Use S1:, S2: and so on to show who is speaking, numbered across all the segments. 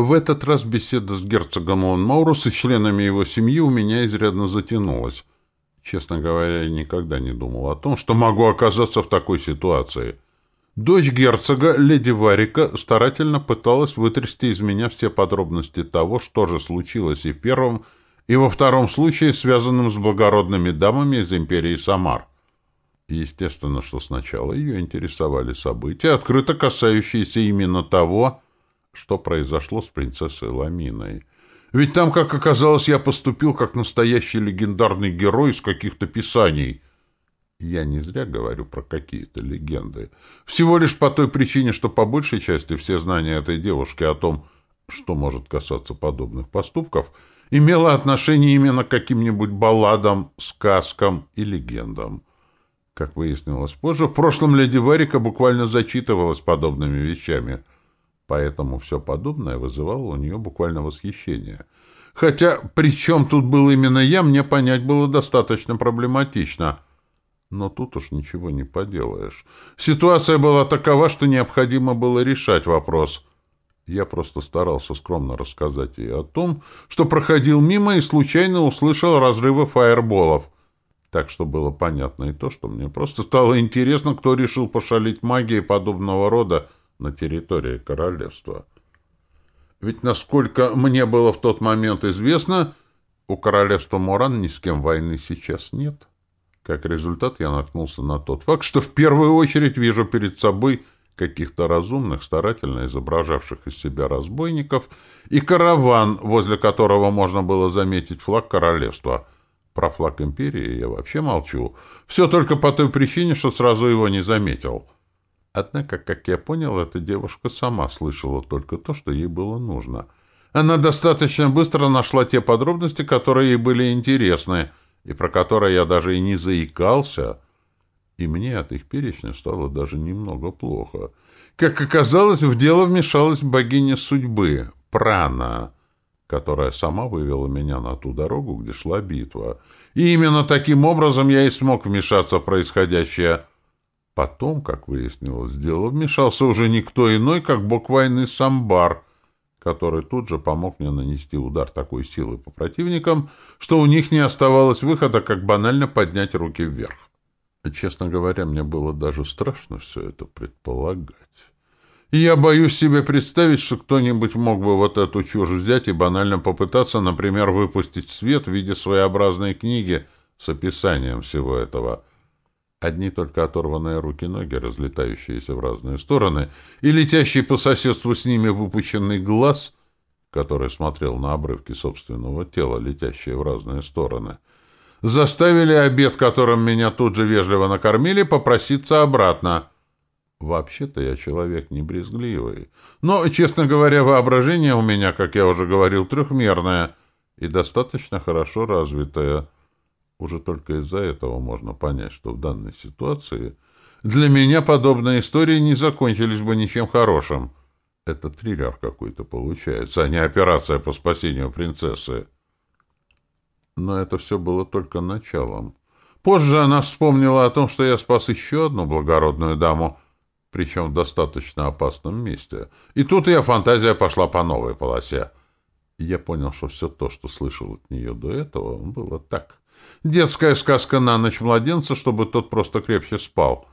S1: В этот раз беседа с герцогом Лонмаурус и членами его семьи у меня изрядно затянулась. Честно говоря, я никогда не думал о том, что могу оказаться в такой ситуации. Дочь герцога, леди Варика, старательно пыталась вытрясти из меня все подробности того, что же случилось и в первом, и во втором случае, связанном с благородными дамами из империи Самар. Естественно, что сначала ее интересовали события, открыто касающиеся именно того, что произошло с принцессой Ламиной. Ведь там, как оказалось, я поступил как настоящий легендарный герой из каких-то писаний. Я не зря говорю про какие-то легенды. Всего лишь по той причине, что по большей части все знания этой девушки о том, что может касаться подобных поступков, имело отношение именно к каким-нибудь балладам, сказкам и легендам. Как выяснилось позже, в прошлом леди Варика буквально зачитывалась подобными вещами — Поэтому все подобное вызывало у нее буквально восхищение. Хотя, при чем тут был именно я, мне понять было достаточно проблематично. Но тут уж ничего не поделаешь. Ситуация была такова, что необходимо было решать вопрос. Я просто старался скромно рассказать ей о том, что проходил мимо и случайно услышал разрывы фаерболов. Так что было понятно и то, что мне просто стало интересно, кто решил пошалить магией подобного рода, на территории королевства. Ведь, насколько мне было в тот момент известно, у королевства Моран ни с кем войны сейчас нет. Как результат, я наткнулся на тот факт, что в первую очередь вижу перед собой каких-то разумных, старательно изображавших из себя разбойников, и караван, возле которого можно было заметить флаг королевства. Про флаг империи я вообще молчу. Все только по той причине, что сразу его не заметил. — Однако, как я понял, эта девушка сама слышала только то, что ей было нужно. Она достаточно быстро нашла те подробности, которые ей были интересны, и про которые я даже и не заикался, и мне от их перечня стало даже немного плохо. Как оказалось, в дело вмешалась богиня судьбы, Прана, которая сама вывела меня на ту дорогу, где шла битва. И именно таким образом я и смог вмешаться в происходящее — Потом, как выяснилось, дело вмешался уже никто иной, как бог войны Самбар, который тут же помог мне нанести удар такой силы по противникам, что у них не оставалось выхода, как банально поднять руки вверх. Честно говоря, мне было даже страшно все это предполагать. Я боюсь себе представить, что кто-нибудь мог бы вот эту чушь взять и банально попытаться, например, выпустить свет в виде своеобразной книги с описанием всего этого — Одни только оторванные руки-ноги, разлетающиеся в разные стороны, и летящий по соседству с ними выпущенный глаз, который смотрел на обрывки собственного тела, летящие в разные стороны, заставили обед, которым меня тут же вежливо накормили, попроситься обратно. Вообще-то я человек не брезгливый, но, честно говоря, воображение у меня, как я уже говорил, трехмерное и достаточно хорошо развитое — уже только из-за этого можно понять, что в данной ситуации для меня подобные истории не закончились бы ничем хорошим. Это триллер какой-то получается, а не операция по спасению принцессы. Но это все было только началом. Позже она вспомнила о том, что я спас еще одну благородную даму, причем в достаточно опасном месте. И тут ее фантазия пошла по новой полосе. Я понял, что все то, что слышал от нее до этого, было так. Детская сказка на ночь младенца, чтобы тот просто крепче спал.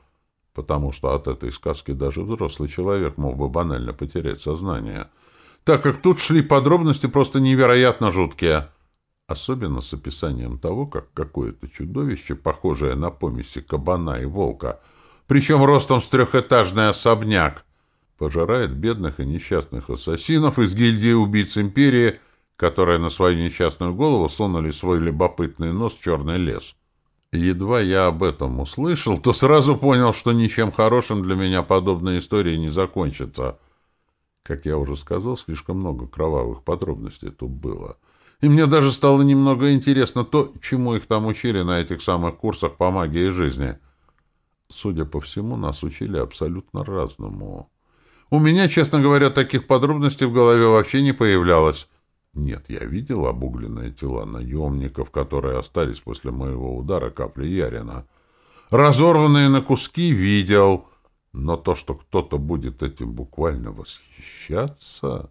S1: Потому что от этой сказки даже взрослый человек мог бы банально потерять сознание. Так как тут шли подробности просто невероятно жуткие. Особенно с описанием того, как какое-то чудовище, похожее на помеси кабана и волка, причем ростом с трехэтажный особняк, пожирает бедных и несчастных ассасинов из гильдии убийц империи, которые на свою несчастную голову сунули свой любопытный нос в черный лес. Едва я об этом услышал, то сразу понял, что ничем хорошим для меня подобная история не закончится. Как я уже сказал, слишком много кровавых подробностей тут было. И мне даже стало немного интересно то, чему их там учили на этих самых курсах по магии жизни. Судя по всему, нас учили абсолютно разному. У меня, честно говоря, таких подробностей в голове вообще не появлялось. Нет, я видел обугленные тела наемников, которые остались после моего удара капли Ярина. Разорванные на куски видел, но то, что кто-то будет этим буквально восхищаться...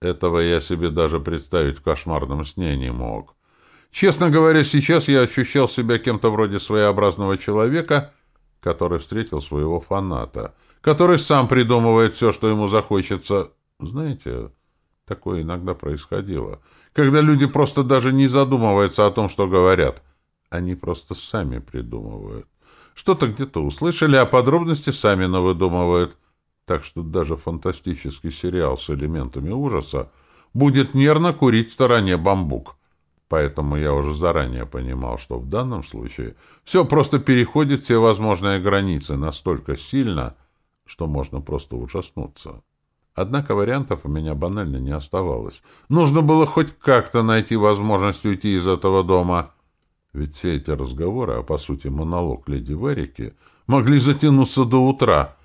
S1: Этого я себе даже представить в кошмарном сне не мог. Честно говоря, сейчас я ощущал себя кем-то вроде своеобразного человека, который встретил своего фаната, который сам придумывает все, что ему захочется. Знаете, такое иногда происходило, когда люди просто даже не задумываются о том, что говорят. Они просто сами придумывают. Что-то где-то услышали, а подробности сами навыдумывают. Так что даже фантастический сериал с элементами ужаса будет нервно курить в стороне бамбук. Поэтому я уже заранее понимал, что в данном случае все просто переходит все возможные границы настолько сильно, что можно просто ужаснуться. Однако вариантов у меня банально не оставалось. Нужно было хоть как-то найти возможность уйти из этого дома. Ведь все эти разговоры, а по сути монолог леди Верики, могли затянуться до утра.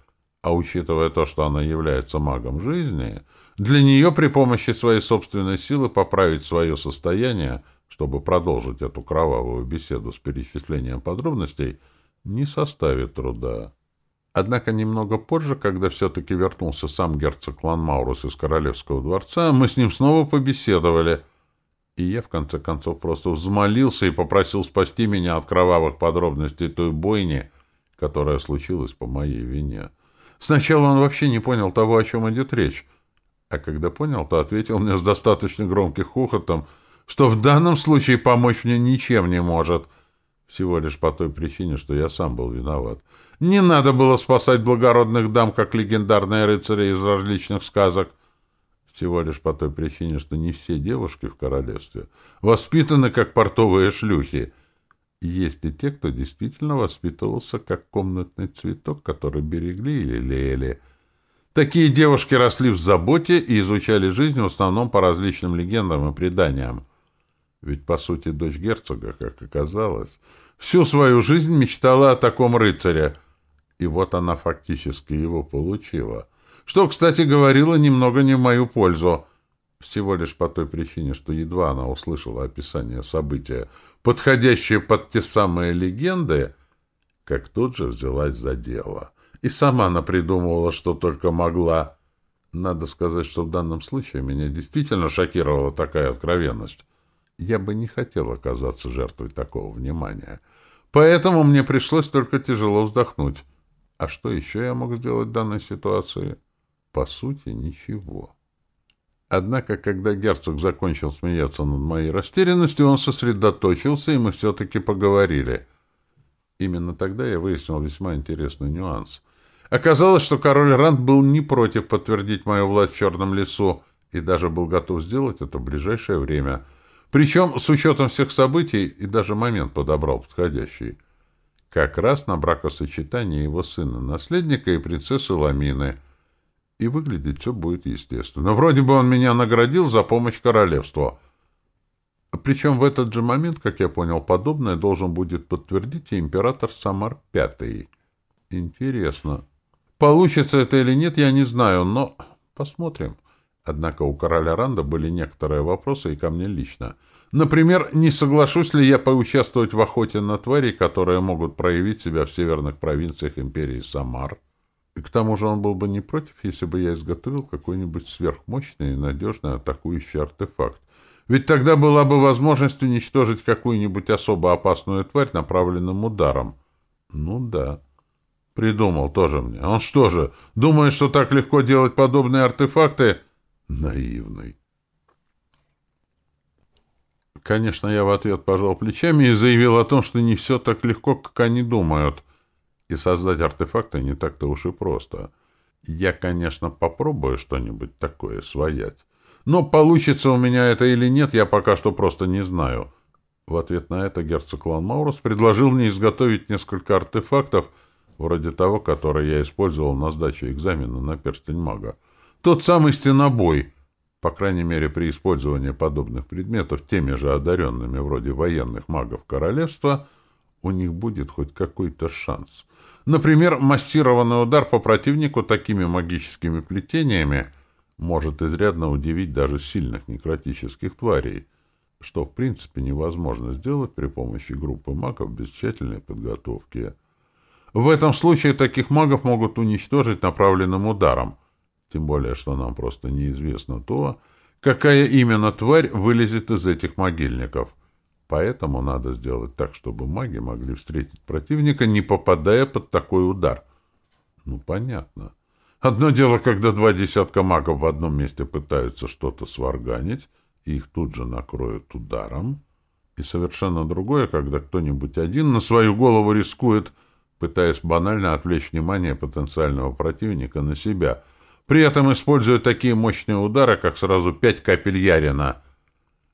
S1: А учитывая то, что она является магом жизни, для нее при помощи своей собственной силы поправить свое состояние — чтобы продолжить эту кровавую беседу с перечислением подробностей, не составит труда. Однако немного позже, когда все-таки вернулся сам герцог Ланмаурус из Королевского дворца, мы с ним снова побеседовали, и я, в конце концов, просто взмолился и попросил спасти меня от кровавых подробностей той бойни, которая случилась по моей вине. Сначала он вообще не понял того, о чем идет речь, а когда понял, то ответил мне с достаточно громким хохотом — что в данном случае помочь мне ничем не может. Всего лишь по той причине, что я сам был виноват. Не надо было спасать благородных дам, как легендарные рыцари из различных сказок. Всего лишь по той причине, что не все девушки в королевстве воспитаны, как портовые шлюхи. Есть и те, кто действительно воспитывался, как комнатный цветок, который берегли или лелеяли. Такие девушки росли в заботе и изучали жизнь в основном по различным легендам и преданиям. Ведь, по сути, дочь герцога, как оказалось, всю свою жизнь мечтала о таком рыцаре. И вот она фактически его получила. Что, кстати, говорила немного не в мою пользу. Всего лишь по той причине, что едва она услышала описание события, подходящее под те самые легенды, как тут же взялась за дело. И сама она придумывала, что только могла. Надо сказать, что в данном случае меня действительно шокировала такая откровенность. Я бы не хотел оказаться жертвой такого внимания. Поэтому мне пришлось только тяжело вздохнуть. А что еще я мог сделать в данной ситуации? По сути, ничего. Однако, когда герцог закончил смеяться над моей растерянностью, он сосредоточился, и мы все-таки поговорили. Именно тогда я выяснил весьма интересный нюанс. Оказалось, что король Ранд был не против подтвердить мою власть в Черном лесу и даже был готов сделать это в ближайшее время — причем с учетом всех событий и даже момент подобрал подходящий. Как раз на бракосочетание его сына-наследника и принцессы Ламины. И выглядеть все будет естественно. Вроде бы он меня наградил за помощь королевству. Причем в этот же момент, как я понял, подобное должен будет подтвердить и император Самар Пятый. Интересно. Получится это или нет, я не знаю, но посмотрим. Однако у короля Ранда были некоторые вопросы и ко мне лично. Например, не соглашусь ли я поучаствовать в охоте на твари, которые могут проявить себя в северных провинциях империи Самар. И к тому же он был бы не против, если бы я изготовил какой-нибудь сверхмощный и надежный атакующий артефакт. Ведь тогда была бы возможность уничтожить какую-нибудь особо опасную тварь направленным ударом. Ну да. Придумал тоже мне. Он что же, думает, что так легко делать подобные артефакты? Наивный. Конечно, я в ответ пожал плечами и заявил о том, что не все так легко, как они думают. И создать артефакты не так-то уж и просто. Я, конечно, попробую что-нибудь такое своять. Но получится у меня это или нет, я пока что просто не знаю. В ответ на это герцог Лан Маурус предложил мне изготовить несколько артефактов, вроде того, который я использовал на сдаче экзамена на перстень мага. Тот самый стенобой, по крайней мере при использовании подобных предметов теми же одаренными вроде военных магов королевства, у них будет хоть какой-то шанс. Например, массированный удар по противнику такими магическими плетениями может изрядно удивить даже сильных некротических тварей, что в принципе невозможно сделать при помощи группы магов без тщательной подготовки. В этом случае таких магов могут уничтожить направленным ударом – тем более, что нам просто неизвестно то, какая именно тварь вылезет из этих могильников. Поэтому надо сделать так, чтобы маги могли встретить противника, не попадая под такой удар. Ну, понятно. Одно дело, когда два десятка магов в одном месте пытаются что-то сварганить, и их тут же накроют ударом. И совершенно другое, когда кто-нибудь один на свою голову рискует, пытаясь банально отвлечь внимание потенциального противника на себя, при этом используя такие мощные удары, как сразу пять капель ярина.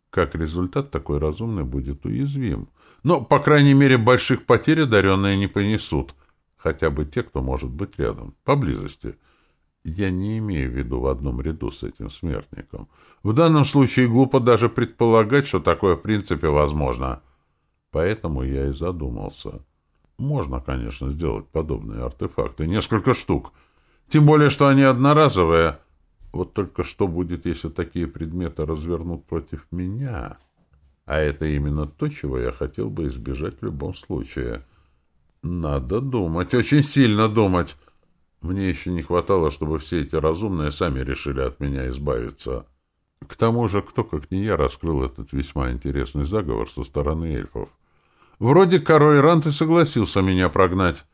S1: Как результат, такой разумный будет уязвим. Но, по крайней мере, больших потерь одаренные не понесут. Хотя бы те, кто может быть рядом, поблизости. Я не имею в виду в одном ряду с этим смертником. В данном случае глупо даже предполагать, что такое в принципе возможно. Поэтому я и задумался. Можно, конечно, сделать подобные артефакты. Несколько штук. Тем более, что они одноразовые. Вот только что будет, если такие предметы развернут против меня? А это именно то, чего я хотел бы избежать в любом случае. Надо думать, очень сильно думать. Мне еще не хватало, чтобы все эти разумные сами решили от меня избавиться. К тому же, кто, как не я, раскрыл этот весьма интересный заговор со стороны эльфов. Вроде король Ранты согласился меня прогнать,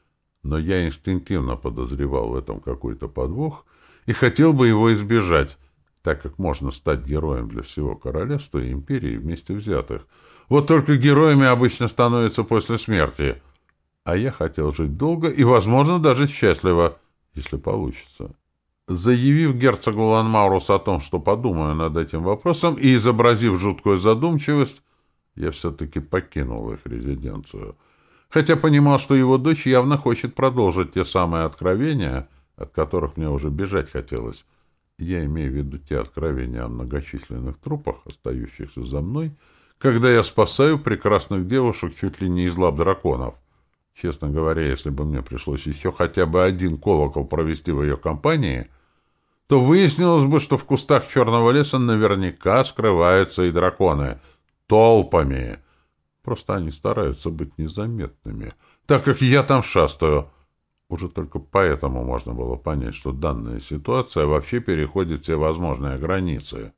S1: но я инстинктивно подозревал в этом какой-то подвох и хотел бы его избежать, так как можно стать героем для всего королевства и империи вместе взятых. Вот только героями обычно становятся после смерти — а я хотел жить долго и, возможно, даже счастливо, если получится. Заявив герцогу Ланмаурус о том, что подумаю над этим вопросом, и изобразив жуткую задумчивость, я все-таки покинул их резиденцию. Хотя понимал, что его дочь явно хочет продолжить те самые откровения, от которых мне уже бежать хотелось. Я имею в виду те откровения о многочисленных трупах, остающихся за мной, когда я спасаю прекрасных девушек чуть ли не из лап драконов. Честно говоря, если бы мне пришлось еще хотя бы один колокол провести в ее компании, то выяснилось бы, что в кустах черного леса наверняка скрываются и драконы. Толпами. Просто они стараются быть незаметными, так как я там шастаю. Уже только поэтому можно было понять, что данная ситуация вообще переходит все возможные границы.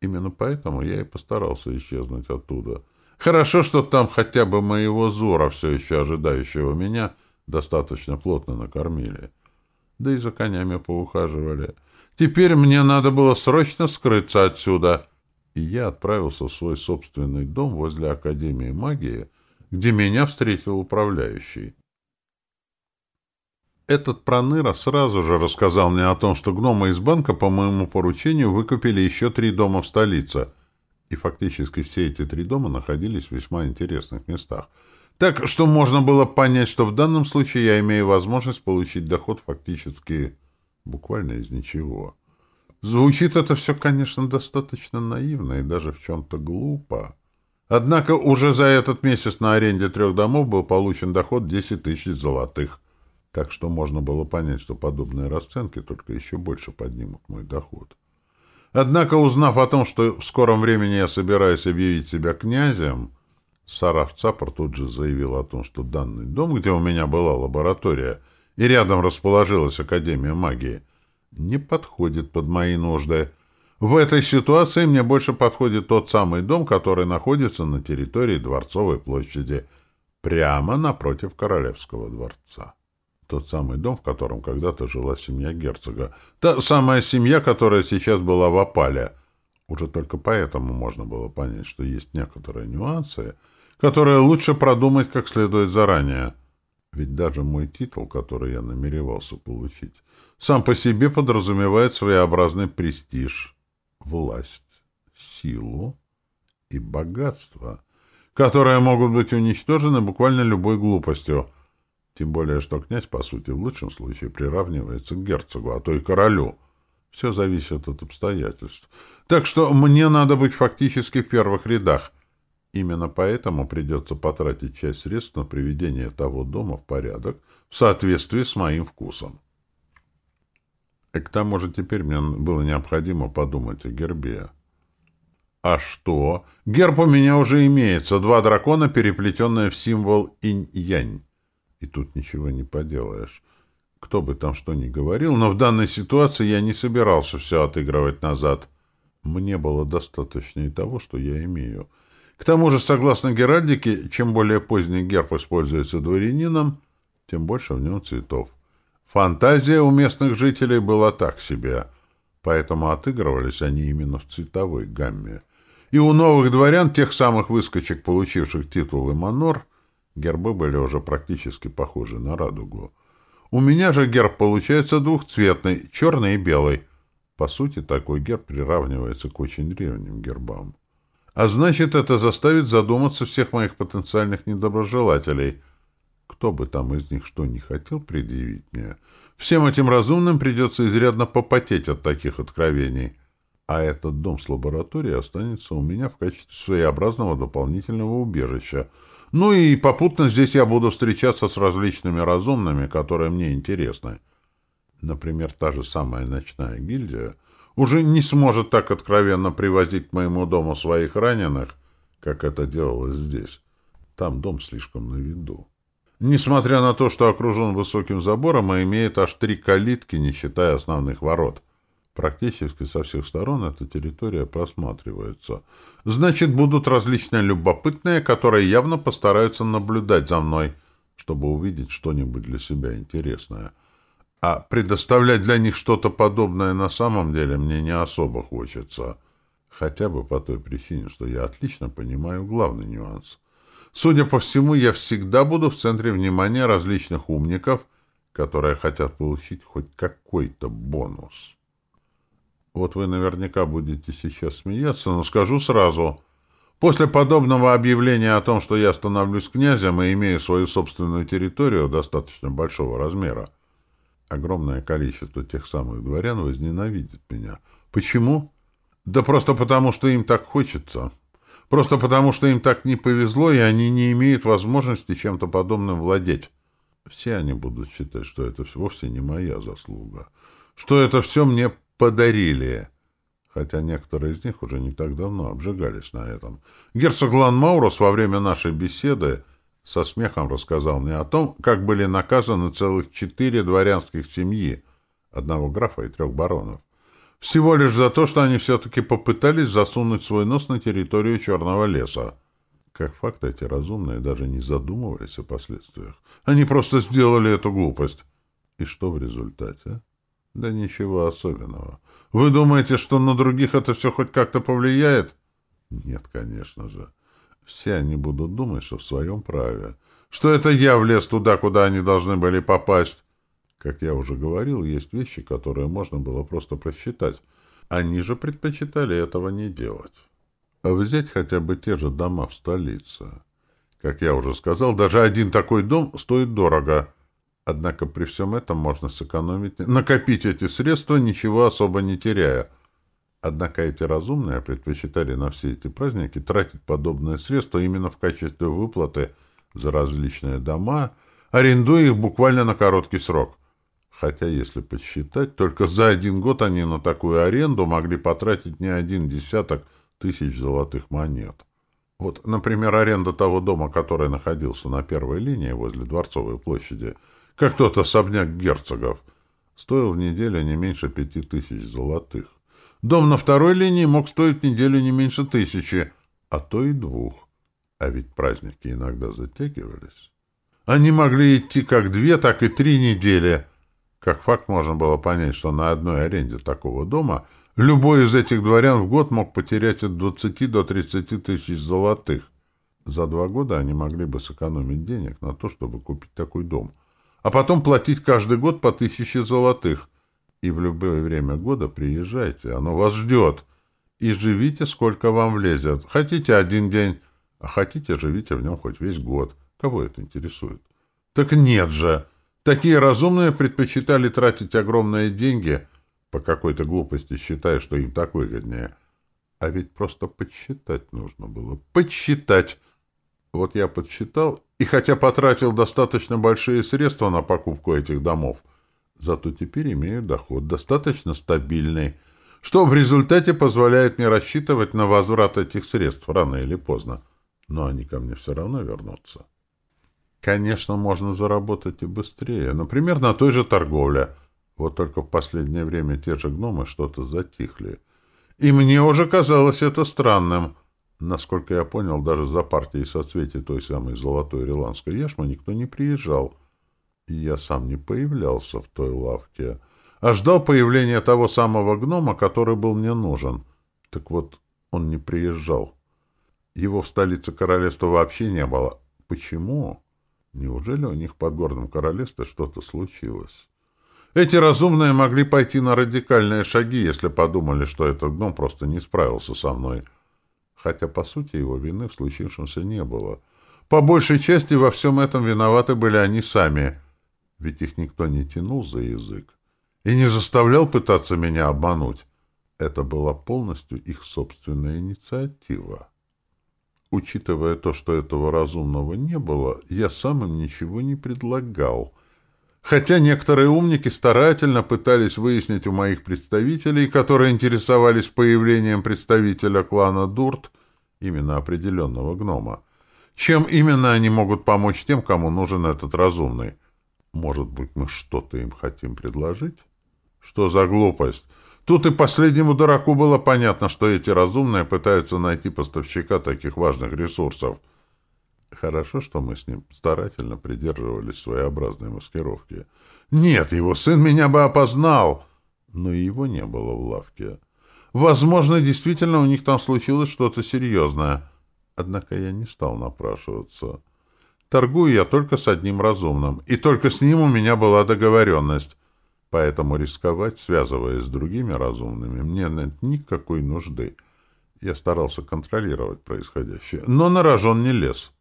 S1: Именно поэтому я и постарался исчезнуть оттуда — Хорошо, что там хотя бы моего Зора, все еще ожидающего меня, достаточно плотно накормили. Да и за конями поухаживали. Теперь мне надо было срочно скрыться отсюда. И я отправился в свой собственный дом возле Академии магии, где меня встретил управляющий. Этот проныра сразу же рассказал мне о том, что гномы из банка по моему поручению выкупили еще три дома в столице — и фактически все эти три дома находились в весьма интересных местах. Так что можно было понять, что в данном случае я имею возможность получить доход фактически буквально из ничего. Звучит это все, конечно, достаточно наивно и даже в чем-то глупо. Однако уже за этот месяц на аренде трех домов был получен доход 10 тысяч золотых. Так что можно было понять, что подобные расценки только еще больше поднимут мой доход. Однако, узнав о том, что в скором времени я собираюсь объявить себя князем, Сараф Цапор тут же заявил о том, что данный дом, где у меня была лаборатория, и рядом расположилась Академия магии, не подходит под мои нужды. В этой ситуации мне больше подходит тот самый дом, который находится на территории Дворцовой площади, прямо напротив Королевского дворца тот самый дом, в котором когда-то жила семья герцога. Та самая семья, которая сейчас была в опале. Уже только поэтому можно было понять, что есть некоторые нюансы, которые лучше продумать как следует заранее. Ведь даже мой титул, который я намеревался получить, сам по себе подразумевает своеобразный престиж, власть, силу и богатство, которые могут быть уничтожены буквально любой глупостью — тем более, что князь, по сути, в лучшем случае приравнивается к герцогу, а то и королю. Все зависит от обстоятельств. Так что мне надо быть фактически в первых рядах. Именно поэтому придется потратить часть средств на приведение того дома в порядок в соответствии с моим вкусом. И к тому же теперь мне было необходимо подумать о гербе. А что? Герб у меня уже имеется. Два дракона, переплетенные в символ инь-янь. И тут ничего не поделаешь. Кто бы там что ни говорил, но в данной ситуации я не собирался все отыгрывать назад. Мне было достаточно и того, что я имею. К тому же, согласно Геральдике, чем более поздний герб используется дворянином, тем больше в нем цветов. Фантазия у местных жителей была так себе, поэтому отыгрывались они именно в цветовой гамме. И у новых дворян, тех самых выскочек, получивших титул манор, гербы были уже практически похожи на радугу. У меня же герб получается двухцветный, черный и белый. По сути, такой герб приравнивается к очень древним гербам. А значит, это заставит задуматься всех моих потенциальных недоброжелателей. Кто бы там из них что не хотел предъявить мне, всем этим разумным придется изрядно попотеть от таких откровений. А этот дом с лабораторией останется у меня в качестве своеобразного дополнительного убежища — ну и попутно здесь я буду встречаться с различными разумными, которые мне интересны. Например, та же самая ночная гильдия уже не сможет так откровенно привозить к моему дому своих раненых, как это делалось здесь. Там дом слишком на виду. Несмотря на то, что окружен высоким забором и имеет аж три калитки, не считая основных ворот — Практически со всех сторон эта территория просматривается. Значит, будут различные любопытные, которые явно постараются наблюдать за мной, чтобы увидеть что-нибудь для себя интересное. А предоставлять для них что-то подобное на самом деле мне не особо хочется. Хотя бы по той причине, что я отлично понимаю главный нюанс. Судя по всему, я всегда буду в центре внимания различных умников, которые хотят получить хоть какой-то бонус. Вот вы наверняка будете сейчас смеяться, но скажу сразу. После подобного объявления о том, что я становлюсь князем и имею свою собственную территорию достаточно большого размера, огромное количество тех самых дворян возненавидит меня. Почему? Да просто потому, что им так хочется. Просто потому, что им так не повезло, и они не имеют возможности чем-то подобным владеть. Все они будут считать, что это вовсе не моя заслуга. Что это все мне подарили. Хотя некоторые из них уже не так давно обжигались на этом. Герцог Ланмаурус во время нашей беседы со смехом рассказал мне о том, как были наказаны целых четыре дворянских семьи, одного графа и трех баронов. Всего лишь за то, что они все-таки попытались засунуть свой нос на территорию Черного леса. Как факт, эти разумные даже не задумывались о последствиях. Они просто сделали эту глупость. И что в результате? Да ничего особенного. Вы думаете, что на других это все хоть как-то повлияет? Нет, конечно же. Все они будут думать, что в своем праве. Что это я влез туда, куда они должны были попасть. Как я уже говорил, есть вещи, которые можно было просто просчитать. Они же предпочитали этого не делать. Взять хотя бы те же дома в столице. Как я уже сказал, даже один такой дом стоит дорого — Однако при всем этом можно сэкономить, накопить эти средства, ничего особо не теряя. Однако эти разумные предпочитали на все эти праздники тратить подобные средства именно в качестве выплаты за различные дома, арендуя их буквально на короткий срок. Хотя, если подсчитать, только за один год они на такую аренду могли потратить не один десяток тысяч золотых монет. Вот, например, аренда того дома, который находился на первой линии возле Дворцовой площади – как тот особняк герцогов, стоил в неделю не меньше пяти тысяч золотых. Дом на второй линии мог стоить неделю не меньше тысячи, а то и двух. А ведь праздники иногда затягивались. Они могли идти как две, так и три недели. Как факт можно было понять, что на одной аренде такого дома любой из этих дворян в год мог потерять от 20 до 30 тысяч золотых. За два года они могли бы сэкономить денег на то, чтобы купить такой дом — а потом платить каждый год по тысяче золотых. И в любое время года приезжайте, оно вас ждет. И живите, сколько вам влезет. Хотите один день, а хотите, живите в нем хоть весь год. Кого это интересует? Так нет же. Такие разумные предпочитали тратить огромные деньги, по какой-то глупости считая, что им так выгоднее. А ведь просто подсчитать нужно было. Подсчитать. Вот я подсчитал и хотя потратил достаточно большие средства на покупку этих домов, зато теперь имею доход достаточно стабильный, что в результате позволяет мне рассчитывать на возврат этих средств рано или поздно. Но они ко мне все равно вернутся. Конечно, можно заработать и быстрее, например, на той же торговле. Вот только в последнее время те же гномы что-то затихли. И мне уже казалось это странным. Насколько я понял, даже за партией соцветий той самой золотой ирландской яшмы никто не приезжал. Я сам не появлялся в той лавке, а ждал появления того самого гнома, который был мне нужен. Так вот, он не приезжал. Его в столице королевства вообще не было. Почему? Неужели у них под городом королевства что-то случилось? Эти разумные могли пойти на радикальные шаги, если подумали, что этот гном просто не справился со мной. Хотя, по сути, его вины в случившемся не было. По большей части во всем этом виноваты были они сами, ведь их никто не тянул за язык и не заставлял пытаться меня обмануть. Это была полностью их собственная инициатива. Учитывая то, что этого разумного не было, я сам им ничего не предлагал. Хотя некоторые умники старательно пытались выяснить у моих представителей, которые интересовались появлением представителя клана Дурт, именно определенного гнома, чем именно они могут помочь тем, кому нужен этот разумный. Может быть, мы что-то им хотим предложить? Что за глупость? Тут и последнему дураку было понятно, что эти разумные пытаются найти поставщика таких важных ресурсов. Хорошо, что мы с ним старательно придерживались своеобразной маскировки. Нет, его сын меня бы опознал, но его не было в лавке. Возможно, действительно у них там случилось что-то серьезное. Однако я не стал напрашиваться. Торгую я только с одним разумным, и только с ним у меня была договоренность. Поэтому рисковать, связываясь с другими разумными, мне нет никакой нужды. Я старался контролировать происходящее, но на рожон не лез.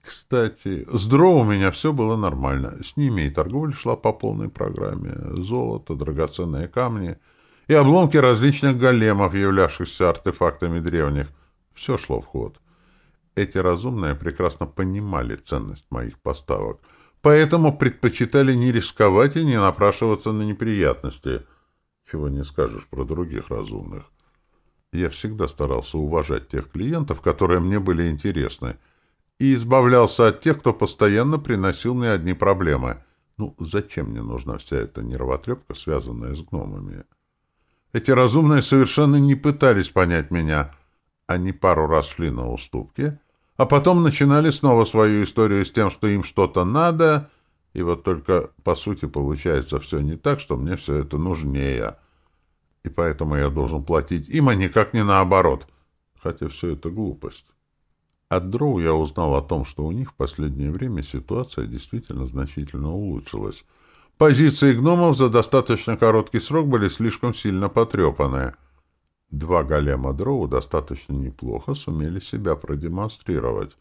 S1: Кстати, с дро у меня все было нормально. С ними и торговля шла по полной программе. Золото, драгоценные камни и обломки различных големов, являвшихся артефактами древних. Все шло в ход. Эти разумные прекрасно понимали ценность моих поставок — поэтому предпочитали не рисковать и не напрашиваться на неприятности, чего не скажешь про других разумных. Я всегда старался уважать тех клиентов, которые мне были интересны, и избавлялся от тех, кто постоянно приносил мне одни проблемы. Ну, зачем мне нужна вся эта нервотрепка, связанная с гномами? Эти разумные совершенно не пытались понять меня. Они пару раз шли на уступки — а потом начинали снова свою историю с тем, что им что-то надо, и вот только, по сути, получается все не так, что мне все это нужнее. И поэтому я должен платить им, а никак не наоборот. Хотя все это глупость. От Дроу я узнал о том, что у них в последнее время ситуация действительно значительно улучшилась. Позиции гномов за достаточно короткий срок были слишком сильно потрепаны — Два голема дроу достаточно неплохо сумели себя продемонстрировать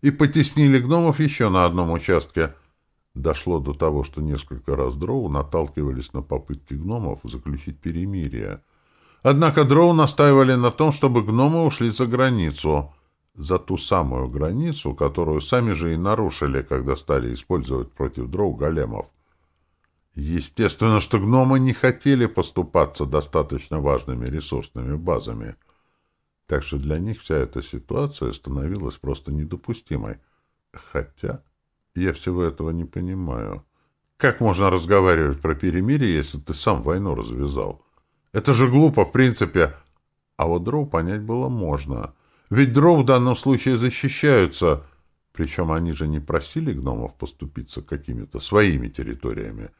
S1: и потеснили гномов еще на одном участке. Дошло до того, что несколько раз дроу наталкивались на попытки гномов заключить перемирие. Однако дроу настаивали на том, чтобы гномы ушли за границу, за ту самую границу, которую сами же и нарушили, когда стали использовать против дроу големов. Естественно, что гномы не хотели поступаться достаточно важными ресурсными базами, так что для них вся эта ситуация становилась просто недопустимой. Хотя я всего этого не понимаю. Как можно разговаривать про перемирие, если ты сам войну развязал? Это же глупо, в принципе. А вот дров понять было можно. Ведь дров в данном случае защищаются, причем они же не просили гномов поступиться какими-то своими территориями,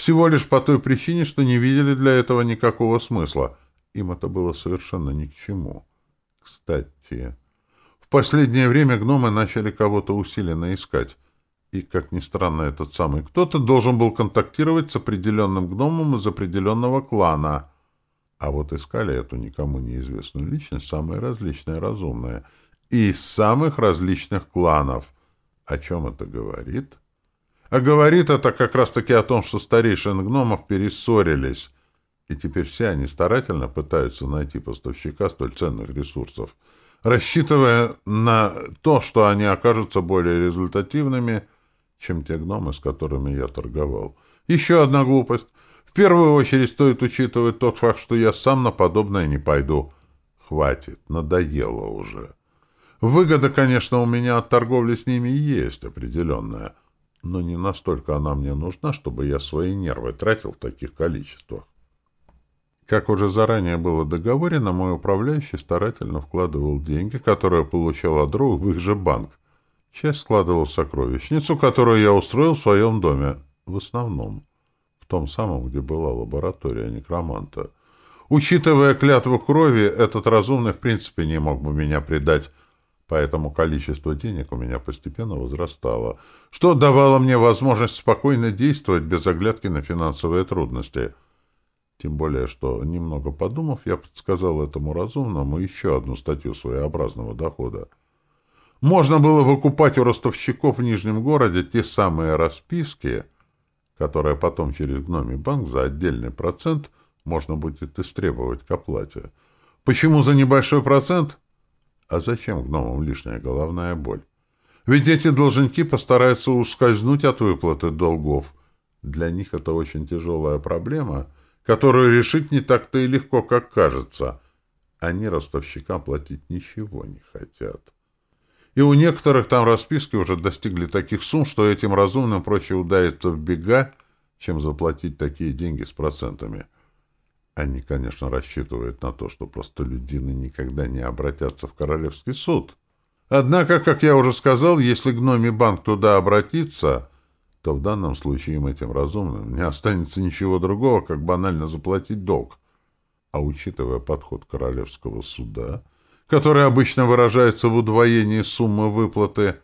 S1: всего лишь по той причине, что не видели для этого никакого смысла. Им это было совершенно ни к чему. Кстати, в последнее время гномы начали кого-то усиленно искать. И, как ни странно, этот самый кто-то должен был контактировать с определенным гномом из определенного клана. А вот искали эту никому неизвестную личность самые различные разумные. И из самых различных кланов. О чем это говорит? — а говорит это как раз-таки о том, что старейшины гномов перессорились, и теперь все они старательно пытаются найти поставщика столь ценных ресурсов, рассчитывая на то, что они окажутся более результативными, чем те гномы, с которыми я торговал. Еще одна глупость. В первую очередь стоит учитывать тот факт, что я сам на подобное не пойду. Хватит, надоело уже. Выгода, конечно, у меня от торговли с ними есть определенная — но не настолько она мне нужна, чтобы я свои нервы тратил в таких количествах. Как уже заранее было договорено, мой управляющий старательно вкладывал деньги, которые получал от друг в их же банк. Часть складывал в сокровищницу, которую я устроил в своем доме. В основном. В том самом, где была лаборатория некроманта. Учитывая клятву крови, этот разумный в принципе не мог бы меня предать, поэтому количество денег у меня постепенно возрастало, что давало мне возможность спокойно действовать без оглядки на финансовые трудности — тем более, что, немного подумав, я подсказал этому разумному еще одну статью своеобразного дохода. Можно было выкупать у ростовщиков в Нижнем городе те самые расписки, которые потом через гномий банк за отдельный процент можно будет истребовать к оплате. Почему за небольшой процент? А зачем гномам лишняя головная боль? Ведь эти должники постараются ускользнуть от выплаты долгов. Для них это очень тяжелая проблема — которую решить не так-то и легко, как кажется. Они ростовщикам платить ничего не хотят. И у некоторых там расписки уже достигли таких сумм, что этим разумным проще удариться в бега, чем заплатить такие деньги с процентами. Они, конечно, рассчитывают на то, что простолюдины никогда не обратятся в Королевский суд. Однако, как я уже сказал, если гномий банк туда обратится, то в данном случае им этим разумным не останется ничего другого, как банально заплатить долг. А учитывая подход королевского суда, который обычно выражается в удвоении суммы выплаты,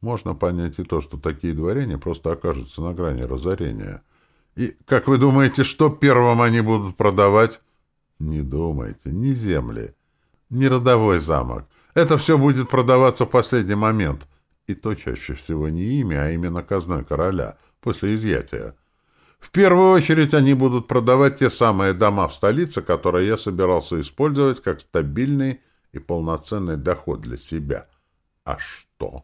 S1: можно понять и то, что такие дворяне просто окажутся на грани разорения. И, как вы думаете, что первым они будут продавать? Не думайте, не земли, не родовой замок. Это все будет продаваться в последний момент — и то чаще всего не имя, а именно казной короля, после изъятия. В первую очередь они будут продавать те самые дома в столице, которые я собирался использовать как стабильный и полноценный доход для себя. А что?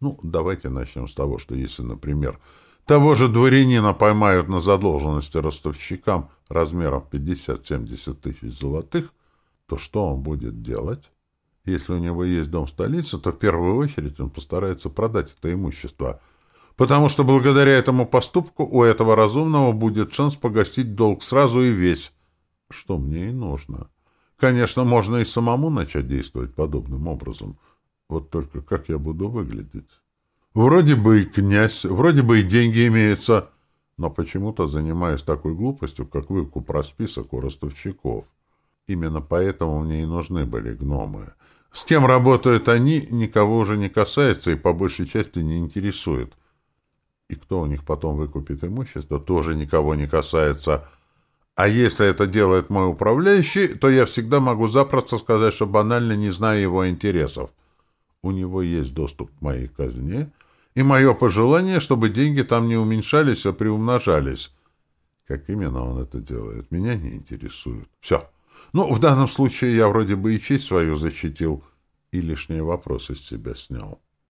S1: Ну, давайте начнем с того, что если, например, того же дворянина поймают на задолженности ростовщикам размером 50-70 тысяч золотых, то что он будет делать? Если у него есть дом в столице, то в первую очередь он постарается продать это имущество, потому что благодаря этому поступку у этого разумного будет шанс погасить долг сразу и весь, что мне и нужно. Конечно, можно и самому начать действовать подобным образом. Вот только как я буду выглядеть? Вроде бы и князь, вроде бы и деньги имеются, но почему-то занимаюсь такой глупостью, как выкуп расписок у ростовщиков. Именно поэтому мне и нужны были гномы — с кем работают они, никого уже не касается и по большей части не интересует. И кто у них потом выкупит имущество, тоже никого не касается. А если это делает мой управляющий, то я всегда могу запросто сказать, что банально не знаю его интересов. У него есть доступ к моей казне, и мое пожелание, чтобы деньги там не уменьшались, а приумножались. Как именно он это делает, меня не интересует. Все. Ну, в данном случае я вроде бы и честь свою защитил, и лишние вопросы с себя снял.